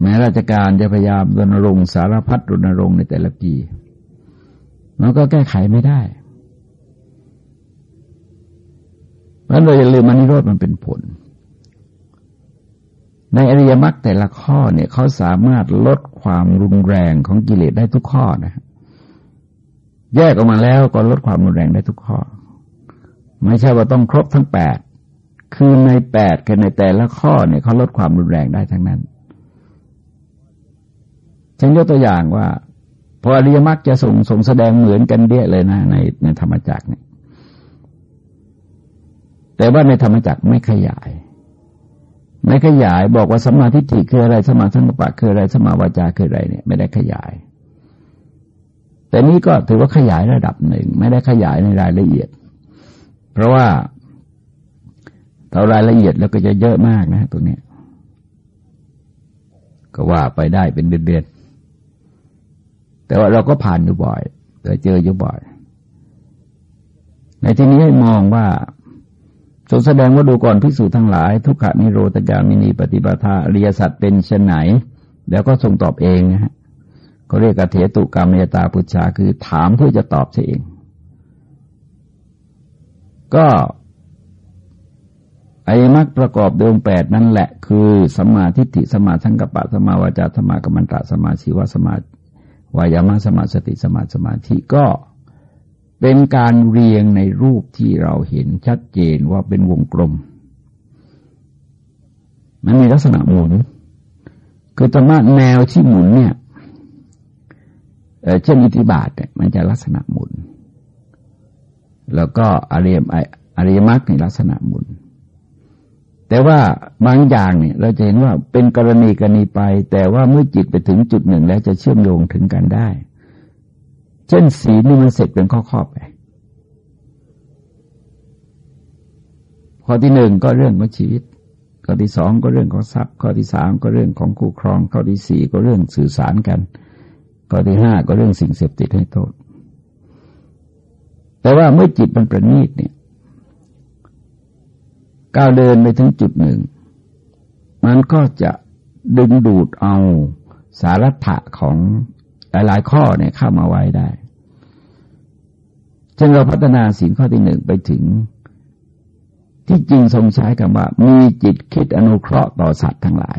A: แม้ราชการจะพยายามรณรงค์สารพัดรณรงค์ในแต่ละปีมันก็แก้ไขไม่ได้ เพราะเราอย่าลืมมันนิโรธมันเป็นผล ในอริยมรรคแต่ละข้อเนี่ยเขาสามารถลดความรุนแรงของกิเลสได้ทุกข้อนะแยกออกมาแล้วก็ลดความรุนแรงได้ทุกข้อ ไม่ใช่ว่าต้องครบทั้งแปดคือในแปดกับในแต่ละข้อเนี่ยเขาลดความรุนแรงได้ทั้งนั้นฉันยกตัวอย่างว่าพออริยมรรคจะส่งส่งแสดงเหมือนกันเดียเลยนะในในธรรมจักรเนี่ย แต่ว่าในธรรมจักรไม่ขยายไม่ขยายบอกว่าสมาธิฏฐิคืออะไรสมาสังกปะคืออะไรสมาวาจาคืออะไรเนี่ย ไม่ได้ขยาย แต่นี้ก็ถือว่าขยายระดับหนึ่ง ไม่ได้ขยายในรายละเอียด เพราะว่าเรารายละเอียดแล้วก็จะเยอะมากนะตรงนี้ก็ว่าไปได้เป็นเดือนๆแต่ว่าเราก็ผ่านอยู่บ่อยเคยเจออยู่บ่อย ในที่นี้ให้มองว่า ทรงแสดงว่าดูก่อนพิสูจน์ทั้งหลาย ทุกขนิโรธกามินีปฏิปทาอริยสัจเป็นเช่นไหน แล้วก็ทรงตอบเองนะฮะเขาเรียกกเถตุกรรมเมตาปุชชาคือถามเพื่อจะตอบเอง ก็ไอ้มรรคประกอบดวงแปดนั่นแหละ คือสมาทิฏฐิสมาสังกปะสมาวาจาสมากรรมันตะสมาชีวสมาวายามะสมาสติสมาสมาธิก็ เป็นการเรียงในรูปที่เราเห็นชัดเจนว่าเป็นวงกลม มันมีลักษณะหมุน คือธรรมะแนวที่หมุนเนี่ยเช่นอิทธิบาทเนี่ยมันจะลักษณะหมุน แล้วก็อริยอริยมรรคในลักษณะหมุน แต่ว่าบางอย่างเนี่ย เราจะเห็นว่าเป็นกรณีกรณีไป แต่ว่าเมื่อจิตไปถึงจุดหนึ่งแล้วจะเชื่อมโยงถึงกันได้ เช่นสีนี่มันเสร็จเป็นข้อๆไป ข้อที่หนึ่งก็เรื่องของชีวิต ข้อที่สองก็เรื่องของทรัพย์ ข้อที่สามก็เรื่องของคู่ครอง ข้อที่สี่ก็เรื่องสื่อสารกัน ข้อที่ห้าก็เรื่องสิ่งเสพติดให้โทษ แต่ว่าเมื่อจิตมันประณีตเนี่ยก้าวเดินไปถึงจุดหนึ่ง มันก็จะดึงดูดเอาสาระถะของ หลายๆ ข้อเนี่ยเข้ามาไว้ได้เช่นเราพัฒนาสิ่งข้อที่หนึ่งไปถึง ที่จริงทรงใช้คำว่า มีจิตคิดอนุเคราะห์ต่อสัตว์ทั้งหลาย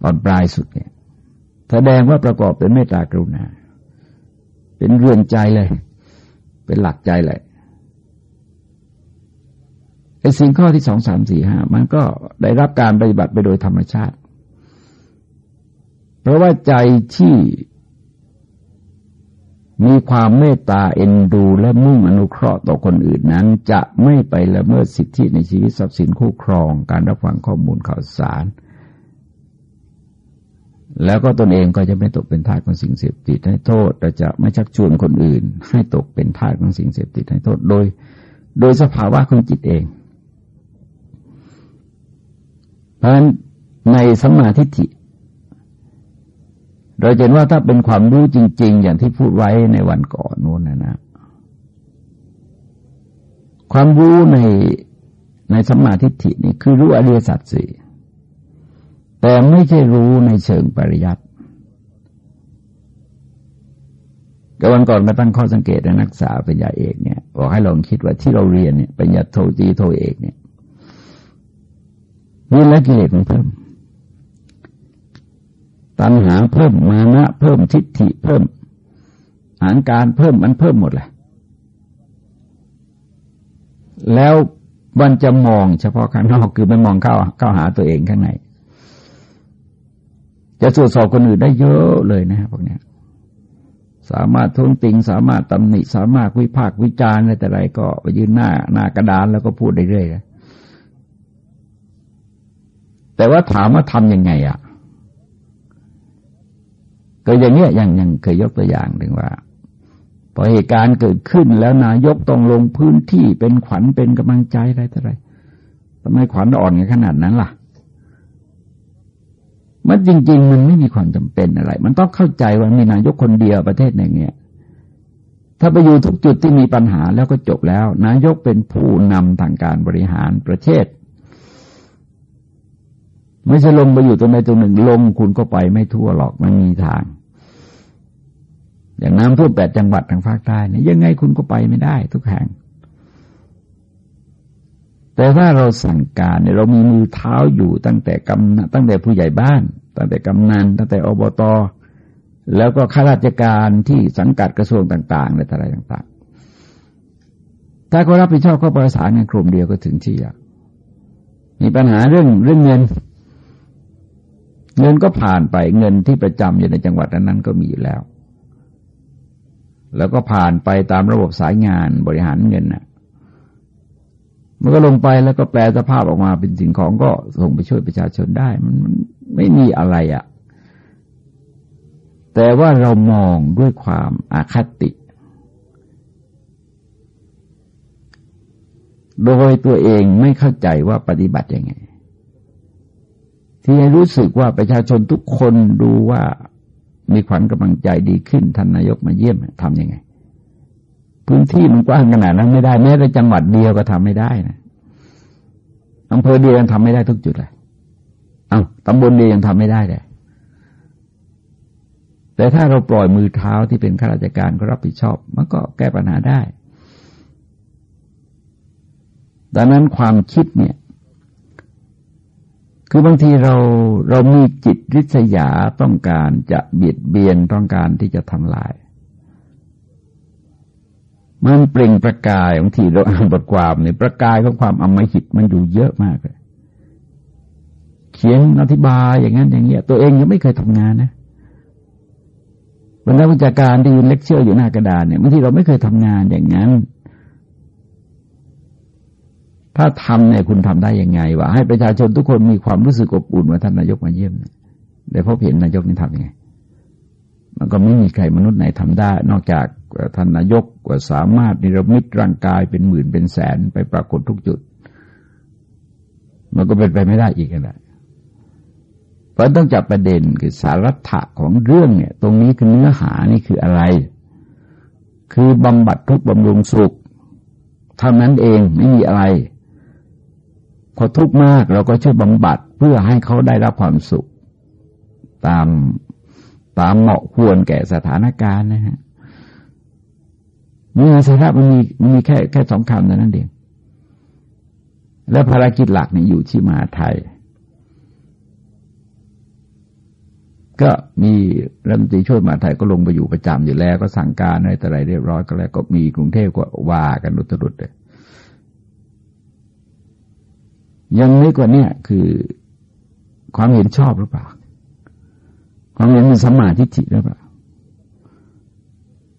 A: ตอนปลายสุดเนี่ย แสดงว่าประกอบเป็นเมตตากรุณา เป็นเรือนใจเลย เป็นหลักใจเลยไอ้สิ่งข้อที่สองสามสี่ห้ามันก็ได้รับการปฏิบัติไปโดยธรรมชาติ เพราะว่าใจที่มีความเมตตาเอ็นดูและมุ่งอนุเคราะห์ต่อคนอื่นนั้น จะไม่ไปละเมิดสิทธิในชีวิตทรัพย์สินคู่ครอง การรับฟังข้อมูลข่าวสาร แล้วก็ตนเองก็จะไม่ตกเป็นทาสของสิ่งเสพติดให้โทษแต่จะไม่ชักชวนคนอื่น ให้ตกเป็นทาสของสิ่งเสพติดให้โทษโดย โดยสภาวะของจิตเอง เพราะฉะนั้นในสัมมาทิฏฐิ เราเห็นว่าถ้าเป็นความรู้จริง ๆ อย่างที่พูดไว้ในวันก่อนนู้นนะนะ ความรู้ในในสัมมาทิฏฐินี่คือรู้อริยสัจสี่แต่ไม่ใช่รู้ในเชิงปริยัติแต่วันก่อนมาตั้งข้อสังเกตในนักศึกษาปัญญาเอกเนี่ยบอกให้ลองคิดว่าที่เราเรียนเนี่ยปัญญาโทจีโทเอกเนี่ยนี่ละกิเลสมันเพิ่ม ตัณหาเพิ่มมานะ เพิ่มทิฏฐิเพิ่มหานการเพิ่มมันเพิ่มหมดเลยแล้วมันจะมองเฉพาะข้างนอกคือมันมองเข้าเข้าหาตัวเองข้างในจะตรวจสอบคนอื่นได้เยอะเลยนะพวกนี้สามารถทุนติง สามารถตำหนิ สามารถวิพากษ์วิจารณ์อะไรแต่ไรก็ไปยืนหน้าหน้ากระดานแล้วก็พูดได้เรื่อยแต่ว่าถามว่าทำยังไงอะ ก็อย่างเนี้ยอย่างอย่างเคยยกตัวอย่างถึงว่าพอเหตุการณ์เกิดขึ้นแล้วนายกต้องลงพื้นที่เป็นขวัญเป็นกำลังใจอะไรต่ไรทำไมขวัญอ่อนกันขนาดนั้นล่ะ มันจริง ๆ มันไม่มีความจำเป็นอะไร มันต้องเข้าใจว่ามีนายกคนเดียวประเทศหนึ่งเนี่ย ถ้าไปอยู่ทุกจุดที่มีปัญหาแล้วก็จบแล้ว นายกเป็นผู้นำทางการบริหารประเทศ ไม่ใช่ลงไปอยู่ตรงใดตรงหนึ่ง ลงคุณก็ไปไม่ทั่วหรอกมันมีทาง อย่างน้ำท่วมแปดจังหวัดทางภาคใต้เนี่ยยังไงคุณก็ไปไม่ได้ ทุกแห่ง แต่ถ้าเราสั่งการเนี่ยเรามีมือเท้าอยู่ตั้งแต่กำตั้งแต่ผู้ใหญ่บ้าน ตั้งแต่กำนันตั้งแต่อบตแล้วก็ข้าราชการที่สังกัดกระทรวงต่างๆในอะไรต่างๆ ถ้าเขารับผิดชอบก็ประสานงานกลุ่มเดียวก็ถึงที่อะมีปัญหาเรื่องเรื่องเงิน เงินก็ผ่านไปเงินที่ประจำอยู่ในจังหวัดนั้นก็มีอยู่แล้ว แล้วก็ผ่านไปตามระบบสายงานบริหารเงินน่ะมันก็ลงไปแล้วก็แปลสภาพออกมาเป็นสิ่งของก็ส่งไปช่วยประชาชนได้ มันมันไม่มีอะไรอะ่ะ แต่ว่าเรามองด้วยความอาคติ โดยตัวเองไม่เข้าใจว่าปฏิบัติยังไง ที่ให้รู้สึกว่าประชาชนทุกคนดูว่ามีขวัญกำลังใจดีขึ้นท่านนายกมาเยี่ยมทำยังไง พื้นที่มันกว้างขนาดนั้นไม่ได้แม้แต่จังหวัดเดียวก็ทำไม่ได้นะอำเภอเดียวยังทำไม่ได้ทุกจุดเลยเอาตำบลเดียวยังทำไม่ได้เลยแต่ถ้าเราปล่อยมือเท้าที่เป็นข้าราชการก็รับผิดชอบ มันก็แก้ปัญหาได้ ดังนั้นความคิดเนี่ย คือบางทีเราเรามีจิตริษยาต้องการจะเบียดเบียนต้องการที่จะทำลาย มันเปล่งประกายบางทีเราอ่านบทความเนี่ยประกายของความอำมหิตมันอยู่เยอะมากเลยเขียนอธิบายอย่างนั้นอย่างเงี้ย ตัวเองยังไม่เคยทำงานนะบรรดาวิชาการที่ยืนเลคเชอร์อยู่หน้ากระดานเนี่ยบางทีเราไม่เคยทำงานอย่างนั้น ถ้าทำเนี่ยคุณทำได้ยังไงวะให้ประชาชนทุกคนมีความรู้สึกอบอุ่นว่าท่านนายกมาเยี่ยมเดี๋ยวพบเห็นนายกนี่ทำยังไง มันก็ไม่มีใครมนุษย์ไหนทำได้ นอกจากท่านนายกว่าสามารถนิรมิตร่างกายเป็นหมื่นเป็นแสนไปปรากฏทุกจุด มันก็เป็นไปไม่ได้อีกนะเพราะต้องจับประเด็นคือสาระถะของเรื่องเนี่ย ตรงนี้คือเนื้อหานี่คืออะไร คือบำบัดทุกบำรุงสุขเท่านั้นเองไม่มีอะไร พอทุกข์มากเราก็ช่วยบำบัดเพื่อให้เขาได้รับความสุข ตามตามเหมาะควรแก่สถานการณ์นะฮะเนื้อสาระมันมีมันมีแค่แค่สองคำเท่านั้นเองและภารกิจหลักเนี่ยอยู่ที่มหาไทย ก็มีรัฐมนตรีช่วยมาไทยก็ลงไปอยู่ประจำอยู่แล้ว ก็สั่งการอะไรแต่ไรเรียบร้อยก็แล้วก็มีกรุงเทพก็ว่ากันอุตรุดเลย ยังไม่กว่านี้คือความเห็นชอบหรือเปล่า ความเห็นมีสมาธิฐิหรือเปล่า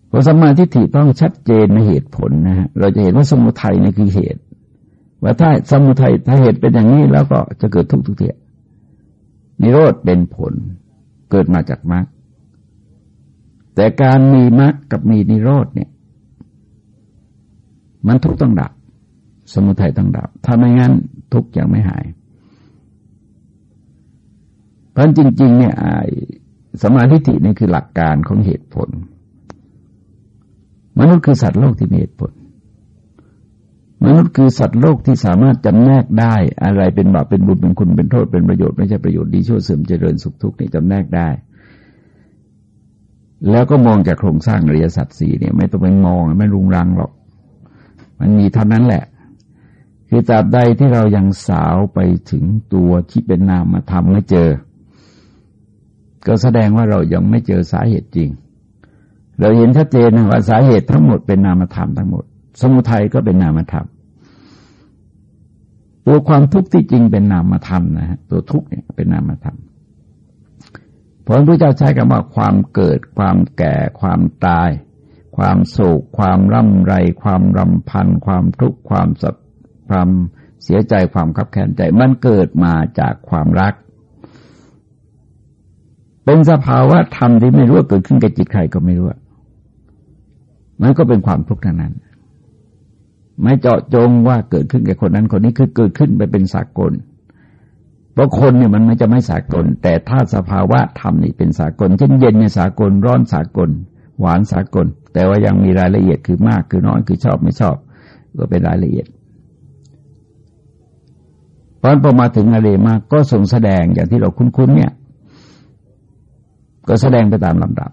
A: เพราะสมาธิฐิต้องชัดเจนในเหตุผลนะฮะเราจะเห็นว่าสมุทัยนี่คือเหตุ ว่าถ้าสมุทัยถ้าเหตุเป็นอย่างนี้แล้วก็จะเกิดทุกทุกเทียนิโรธเป็นผลเกิดมาจากมรรคแต่การมีมรรคกับมีนิโรธเนี่ย มันทุกต้องดับ สมุทัยต้องดับ ถ้าไม่งั้นทุกอย่างไม่หาย เพราะจริง ๆ เนี่ยสมาธิินี่คือหลักการของเหตุผล มนุษย์คือสัตว์โลกที่มีเหตุผล มนุษย์คือสัตว์โลกที่สามารถจำแนกได้อะไรเป็นบาปเป็นบุญเป็นคุณเป็นโทษเป็นประโยชน์ไม่ใช่ประโยชน์ดีชั่วเสื่อมเจริญสุขทุกข์นี่จำแนกได้แล้วก็มองจากโครงสร้างอริยสัจสี่เนี่ย ไม่ต้องไปมองไม่รุงรังหรอก มันมีเท่านั้นแหละ คือตราบใดที่เรายังสาวไปถึงตัวที่เป็นนามธรรมไม่เจอ ก็แสดงว่าเรายังไม่เจอสาเหตุจริง เราเห็นชัดเจนนะว่าสาเหตุทั้งหมดเป็นนามธรรมทั้งหมด สมุทัยก็เป็นนามธรรมตัวความทุกข์ที่จริงเป็นนามธรรมนะฮะตัวทุกข์เนี่ยเป็นนามธรรมพระพุทธเจ้าใช้คำว่าความเกิด ความแก่ ความตาย ความโศก ความร่ำไร ความรำพัน ความทุกข์ ความสับ ความเสียใจความขับแค้นใจ มันเกิดมาจากความรัก เป็นสภาวะธรรมที่ไม่รู้ว่าเกิดขึ้นกับจิตใครก็ไม่รู้มันก็เป็นความทุกข์ทั้งนั้น ไม่เจาะจงว่าเกิดขึ้นกับคนนั้นคนนี้คือเกิดขึ้นไปเป็นสากลเพราะคนเนี่ยมันไม่จะไม่สากล แต่ถ้าสภาวะธรรมนี่เป็นสากล เช่นเย็นในสากลร้อนสากล หวานสากล แต่ว่ายังมีรายละเอียดคือมากคือน้อยคือชอบไม่ชอบ ก็เป็นรายละเอียด พอพอมาถึงอะไรมากก็ทรงแสดงอย่างที่เราคุ้นๆเนี่ย ก็แสดงไปตามลำดับ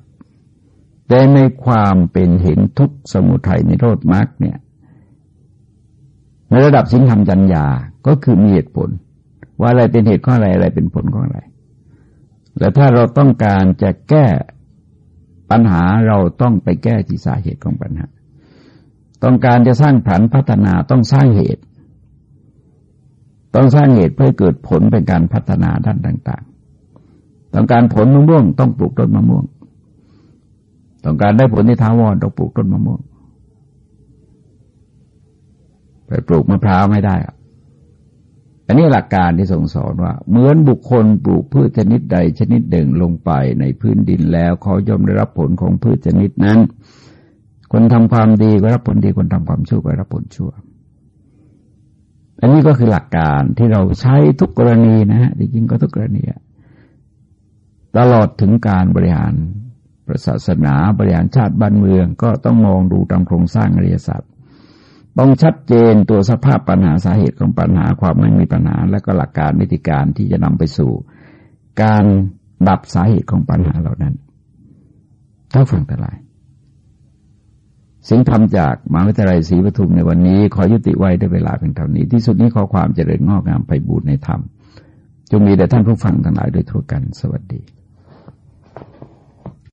A: แต่ในความเป็นเห็นทุกสมุทัยในโทษมรรคเนี่ย ในระดับสิงธรรมจัญญาก็คือมีเหตุผล ว่าอะไรเป็นเหตุข้ออะไรอะไรเป็นผลข้ออะไร และถ้าเราต้องการจะแก้ปัญหาเราต้องไปแก้ที่สาเหตุของปัญหา ต้องการจะสร้างผันพัฒนาต้องสร้างเหตุ ต้องสร้างเหตุเพื่อเกิดผลเป็นการพัฒนาด้านต่าง ๆ ต้องการผลมะม่วงต้องปลูกต้นมะม่วง ต้องการได้ผลที่ท้าวรต้องปลูกต้นมะม่วง ไปปลูกมะพร้าวไม่ได้อันนี้หลักการที่ทรงสอนว่า เหมือนบุคคลปลูกพืชชนิดใดชนิดหนึ่งลงไปในพื้นดินแล้วเขาย่อมได้รับผลของพืชชนิดนั้น คนทำความดีก็รับผลดีคนทำความชั่วก็รับผลชั่ว อันนี้ก็คือหลักการที่เราใช้ทุกกรณีนะฮะจริงๆก็ทุกกรณีตลอดถึงการบริหารศาสนาบริหารชาติบ้านเมืองก็ต้องมองดูตามโครงสร้างอริยสัจต้องชัดเจนตัวสภาพปัญหาสาเหตุของปัญหาความไม่มีปัญหา และก็หลักการวิธีการที่จะนำไปสู่ การดับสาเหตุของปัญหาเหล่านั้นถ้าฟังแต่ลาย สิ่งทำจากมหาวิทยาลัยศรีปทุมในวันนี้ ขอยุติไว้ด้วยเวลาเพียงเท่านี้ ที่สุดนี้ขอความเจริญงอกงามไปบูรณนธรรมจงมีแด่ท่านผู้ฟังทั้งหลายโดยทั่วกันสวัสดี